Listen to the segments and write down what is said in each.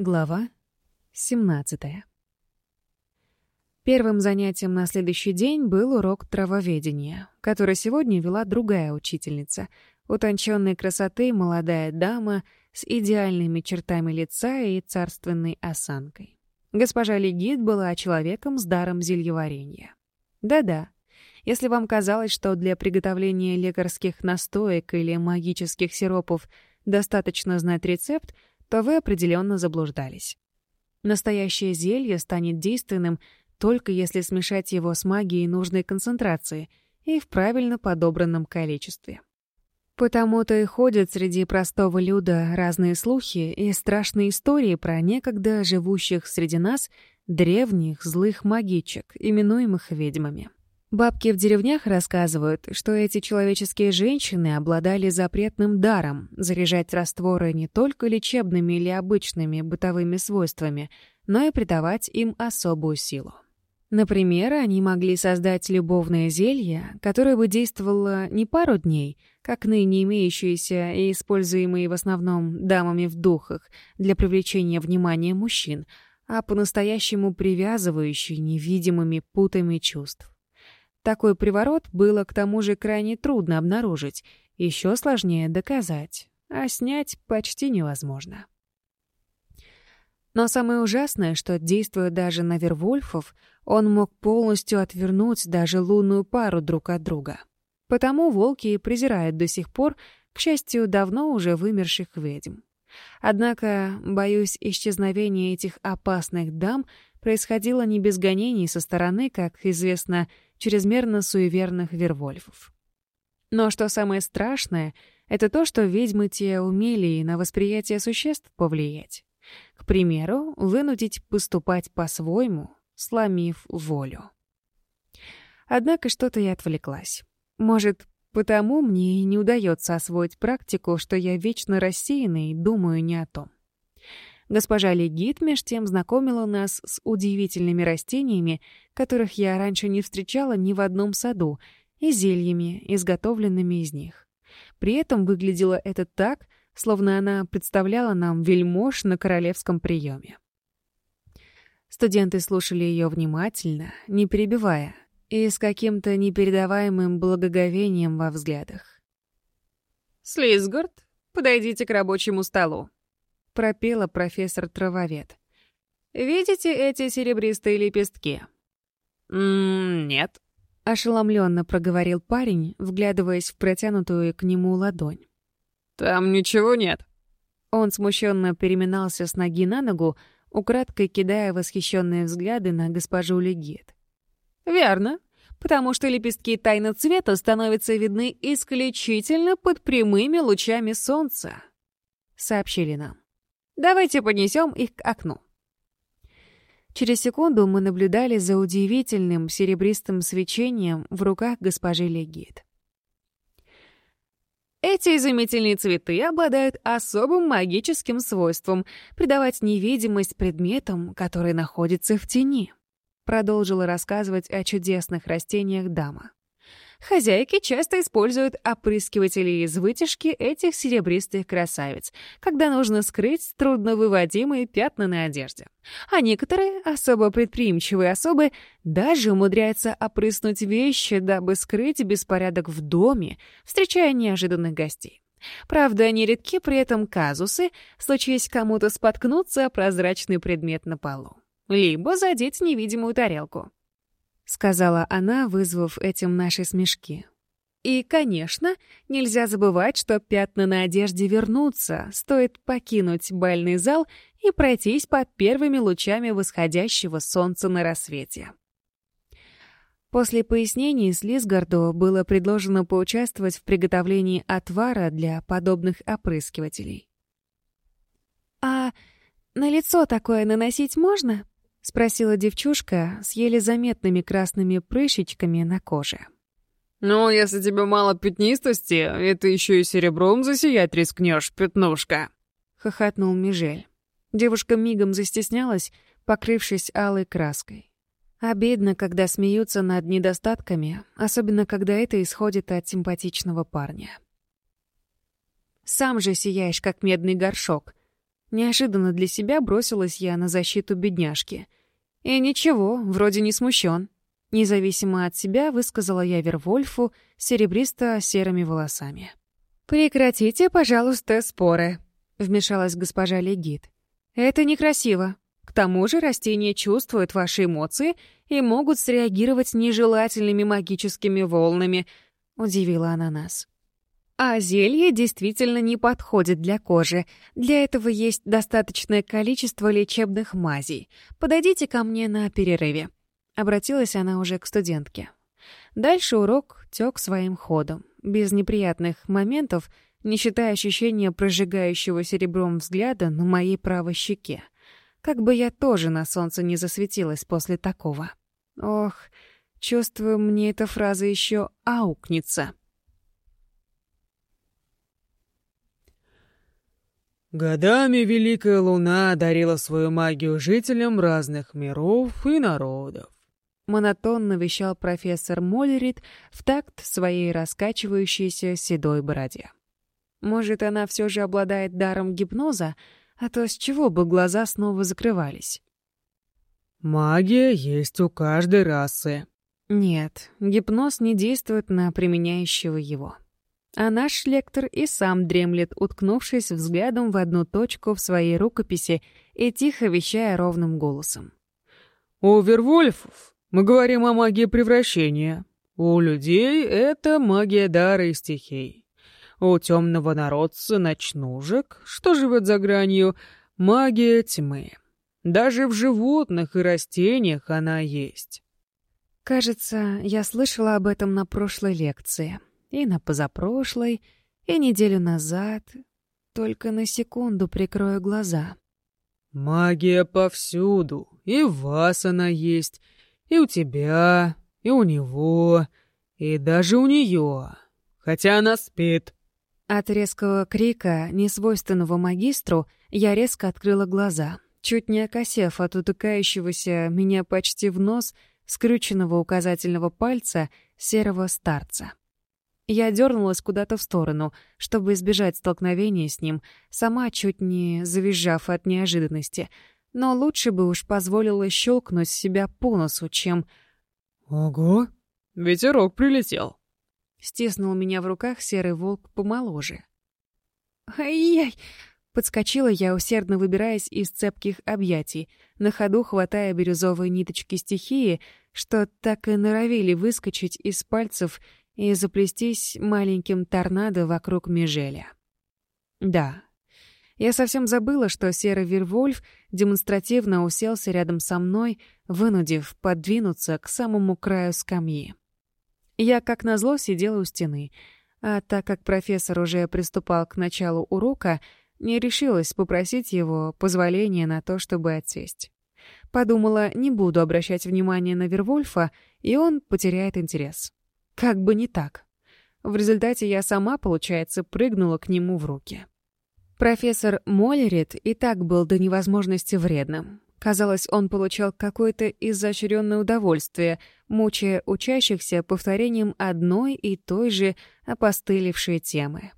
Глава 17. Первым занятием на следующий день был урок травоведения, который сегодня вела другая учительница, утонченной красоты молодая дама с идеальными чертами лица и царственной осанкой. Госпожа Легит была человеком с даром зельеварения. Да-да, если вам казалось, что для приготовления лекарских настоек или магических сиропов достаточно знать рецепт, то вы определенно заблуждались. Настоящее зелье станет действенным только если смешать его с магией нужной концентрации и в правильно подобранном количестве. Потому-то и ходят среди простого люда разные слухи и страшные истории про некогда живущих среди нас древних злых магичек, именуемых ведьмами. Бабки в деревнях рассказывают, что эти человеческие женщины обладали запретным даром заряжать растворы не только лечебными или обычными бытовыми свойствами, но и придавать им особую силу. Например, они могли создать любовное зелье, которое бы действовало не пару дней, как ныне имеющиеся и используемые в основном дамами в духах для привлечения внимания мужчин, а Такой приворот было к тому же крайне трудно обнаружить, еще сложнее доказать, а снять почти невозможно. Но самое ужасное, что, действуя даже на Вервольфов, он мог полностью отвернуть даже лунную пару друг от друга. Потому волки презирают до сих пор, к счастью, давно уже вымерших ведьм. Однако, боюсь, исчезновение этих опасных дам происходило не без гонений со стороны, как известно, чрезмерно суеверных вервольфов. Но что самое страшное, это то, что ведьмы те умели и на восприятие существ повлиять. К примеру, вынудить поступать по-своему, сломив волю. Однако что-то я отвлеклась. Может, потому мне и не удается освоить практику, что я вечно рассеянный и думаю не о том. Госпожа Легит меж тем знакомила нас с удивительными растениями, которых я раньше не встречала ни в одном саду, и зельями, изготовленными из них. При этом выглядело это так, словно она представляла нам вельмож на королевском приеме. Студенты слушали ее внимательно, не перебивая, и с каким-то непередаваемым благоговением во взглядах. «Слизгард, подойдите к рабочему столу», пропела профессор Травовед. «Видите эти серебристые лепестки?» «Нет», — ошеломленно проговорил парень, вглядываясь в протянутую к нему ладонь. «Там ничего нет». Он смущенно переминался с ноги на ногу, украдкой кидая восхищенные взгляды на госпожу Легит. «Верно, потому что лепестки тайна цвета становятся видны исключительно под прямыми лучами солнца», — сообщили нам. Давайте поднесем их к окну». Через секунду мы наблюдали за удивительным серебристым свечением в руках госпожи Легит. Эти изумительные цветы обладают особым магическим свойством придавать невидимость предметам, которые находятся в тени, продолжила рассказывать о чудесных растениях дама. Хозяйки часто используют опрыскиватели из вытяжки этих серебристых красавиц, когда нужно скрыть трудновыводимые пятна на одежде. А некоторые, особо предприимчивые особы, даже умудряются опрыснуть вещи, дабы скрыть беспорядок в доме, встречая неожиданных гостей. Правда, нередки при этом казусы, случись кому-то споткнуться о прозрачный предмет на полу либо задеть невидимую тарелку сказала она, вызвав этим наши смешки. И, конечно, нельзя забывать, что пятна на одежде вернутся, стоит покинуть бальный зал и пройтись под первыми лучами восходящего солнца на рассвете. После пояснений Слизгарду было предложено поучаствовать в приготовлении отвара для подобных опрыскивателей. «А на лицо такое наносить можно?» Спросила девчушка с еле заметными красными прыщечками на коже. «Ну, если тебе мало пятнистости, и ты еще и серебром засиять рискнешь, пятнушка!» — хохотнул Межель. Девушка мигом застеснялась, покрывшись алой краской. Обидно, когда смеются над недостатками, особенно когда это исходит от симпатичного парня. «Сам же сияешь, как медный горшок!» Неожиданно для себя бросилась я на защиту бедняжки — «И ничего, вроде не смущен», — независимо от себя высказала я Вервольфу серебристо-серыми волосами. «Прекратите, пожалуйста, споры», — вмешалась госпожа Легит. «Это некрасиво. К тому же растения чувствуют ваши эмоции и могут среагировать нежелательными магическими волнами», — удивила она нас. А зелье действительно не подходит для кожи. Для этого есть достаточное количество лечебных мазей. Подойдите ко мне на перерыве. Обратилась она уже к студентке. Дальше урок тек своим ходом, без неприятных моментов, не считая ощущения прожигающего серебром взгляда на моей правой щеке. Как бы я тоже на солнце не засветилась после такого. Ох, чувствую, мне эта фраза еще аукнется. Годами Великая Луна дарила свою магию жителям разных миров и народов. Монотонно вещал профессор Моллерит в такт своей раскачивающейся седой бороде. Может, она все же обладает даром гипноза, а то с чего бы глаза снова закрывались? «Магия есть у каждой расы». «Нет, гипноз не действует на применяющего его» а наш лектор и сам дремлет, уткнувшись взглядом в одну точку в своей рукописи и тихо вещая ровным голосом. «У Вервольфов мы говорим о магии превращения. У людей это магия дара и стихий. У темного народца ночнужек, что живет за гранью, магия тьмы. Даже в животных и растениях она есть». Кажется, я слышала об этом на прошлой лекции и на позапрошлой, и неделю назад. Только на секунду прикрою глаза. «Магия повсюду, и в вас она есть, и у тебя, и у него, и даже у нее, хотя она спит». От резкого крика, несвойственного магистру, я резко открыла глаза, чуть не окосев от утыкающегося меня почти в нос скрюченного указательного пальца серого старца. Я дернулась куда-то в сторону, чтобы избежать столкновения с ним, сама чуть не завизжав от неожиданности. Но лучше бы уж позволила щелкнуть себя по носу, чем... «Ого! Ветерок прилетел!» Стеснул меня в руках серый волк помоложе. «Ай-яй!» Подскочила я, усердно выбираясь из цепких объятий, на ходу хватая бирюзовые ниточки стихии, что так и норовили выскочить из пальцев и заплестись маленьким торнадо вокруг Межеля. Да, я совсем забыла, что серый Вервольф демонстративно уселся рядом со мной, вынудив подвинуться к самому краю скамьи. Я, как назло, сидела у стены, а так как профессор уже приступал к началу урока, не решилась попросить его позволения на то, чтобы отсесть. Подумала, не буду обращать внимания на Вервольфа, и он потеряет интерес. Как бы не так. В результате я сама, получается, прыгнула к нему в руки. Профессор Моллерит и так был до невозможности вредным. Казалось, он получал какое-то изощренное удовольствие, мучая учащихся повторением одной и той же опостылевшей темы.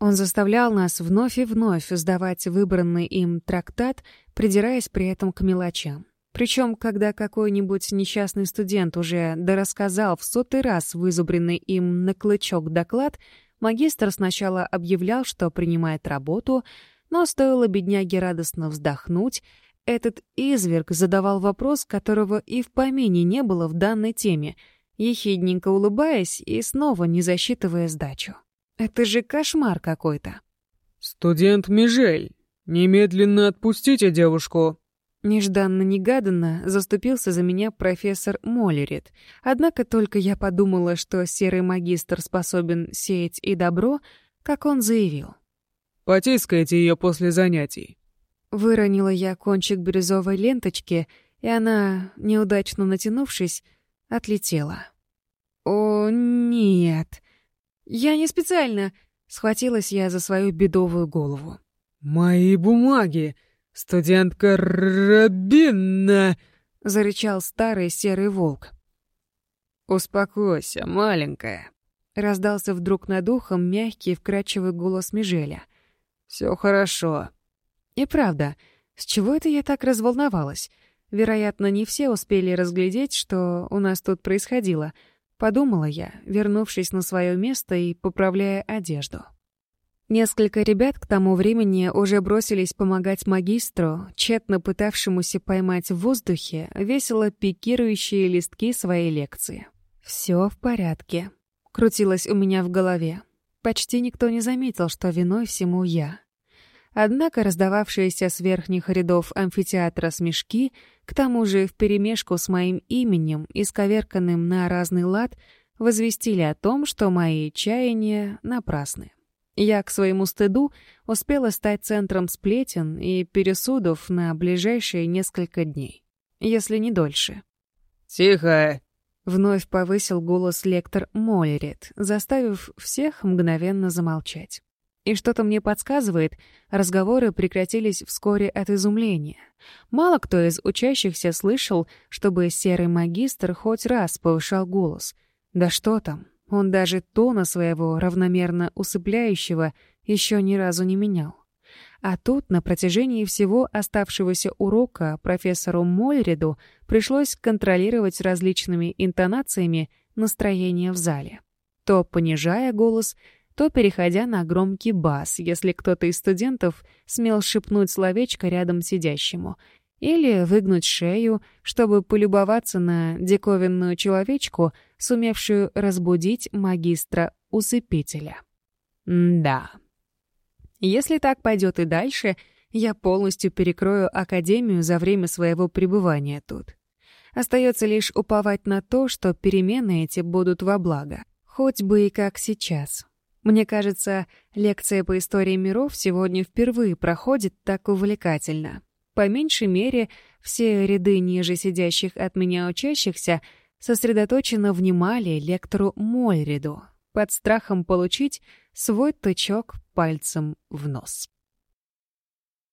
Он заставлял нас вновь и вновь сдавать выбранный им трактат, придираясь при этом к мелочам. Причем, когда какой-нибудь несчастный студент уже дорассказал в сотый раз вызубренный им на клычок доклад, магистр сначала объявлял, что принимает работу, но стоило бедняге радостно вздохнуть, этот изверг задавал вопрос, которого и в помине не было в данной теме, ехидненько улыбаясь и снова не засчитывая сдачу. Это же кошмар какой-то. «Студент Межель, немедленно отпустите девушку!» Нежданно-негаданно заступился за меня профессор Моллерит. Однако только я подумала, что серый магистр способен сеять и добро, как он заявил. «Потискайте ее после занятий». Выронила я кончик бирюзовой ленточки, и она, неудачно натянувшись, отлетела. «О, нет! Я не специально!» — схватилась я за свою бедовую голову. «Мои бумаги!» «Студентка Рабинна!» — зарычал старый серый волк. «Успокойся, маленькая!» — раздался вдруг над ухом мягкий вкрадчивый голос Межеля. «Все хорошо». И правда, с чего это я так разволновалась? Вероятно, не все успели разглядеть, что у нас тут происходило — подумала я, вернувшись на свое место и поправляя одежду. Несколько ребят к тому времени уже бросились помогать магистру, тщетно пытавшемуся поймать в воздухе весело пикирующие листки своей лекции. Всё в порядке», — крутилось у меня в голове. Почти никто не заметил, что виной всему я. Однако раздававшиеся с верхних рядов амфитеатра смешки, к тому же вперемешку с моим именем, исковерканным на разный лад, возвестили о том, что мои чаяния напрасны. Я, к своему стыду, успела стать центром сплетен и пересудов на ближайшие несколько дней, если не дольше. «Тихо!» — вновь повысил голос лектор Моллерет, заставив всех мгновенно замолчать. И что-то мне подсказывает, разговоры прекратились вскоре от изумления. Мало кто из учащихся слышал, чтобы серый магистр хоть раз повышал голос. Да что там, он даже тона своего равномерно усыпляющего еще ни разу не менял. А тут на протяжении всего оставшегося урока профессору Мольреду пришлось контролировать различными интонациями настроение в зале. То понижая голос, то переходя на громкий бас, если кто-то из студентов смел шепнуть словечко рядом сидящему — или выгнуть шею, чтобы полюбоваться на диковинную человечку, сумевшую разбудить магистра-усыпителя. да. Если так пойдет и дальше, я полностью перекрою Академию за время своего пребывания тут. Остается лишь уповать на то, что перемены эти будут во благо. Хоть бы и как сейчас. Мне кажется, лекция по истории миров сегодня впервые проходит так увлекательно. По меньшей мере, все ряды ниже сидящих от меня учащихся сосредоточенно внимали лектору Мольриду под страхом получить свой тычок пальцем в нос.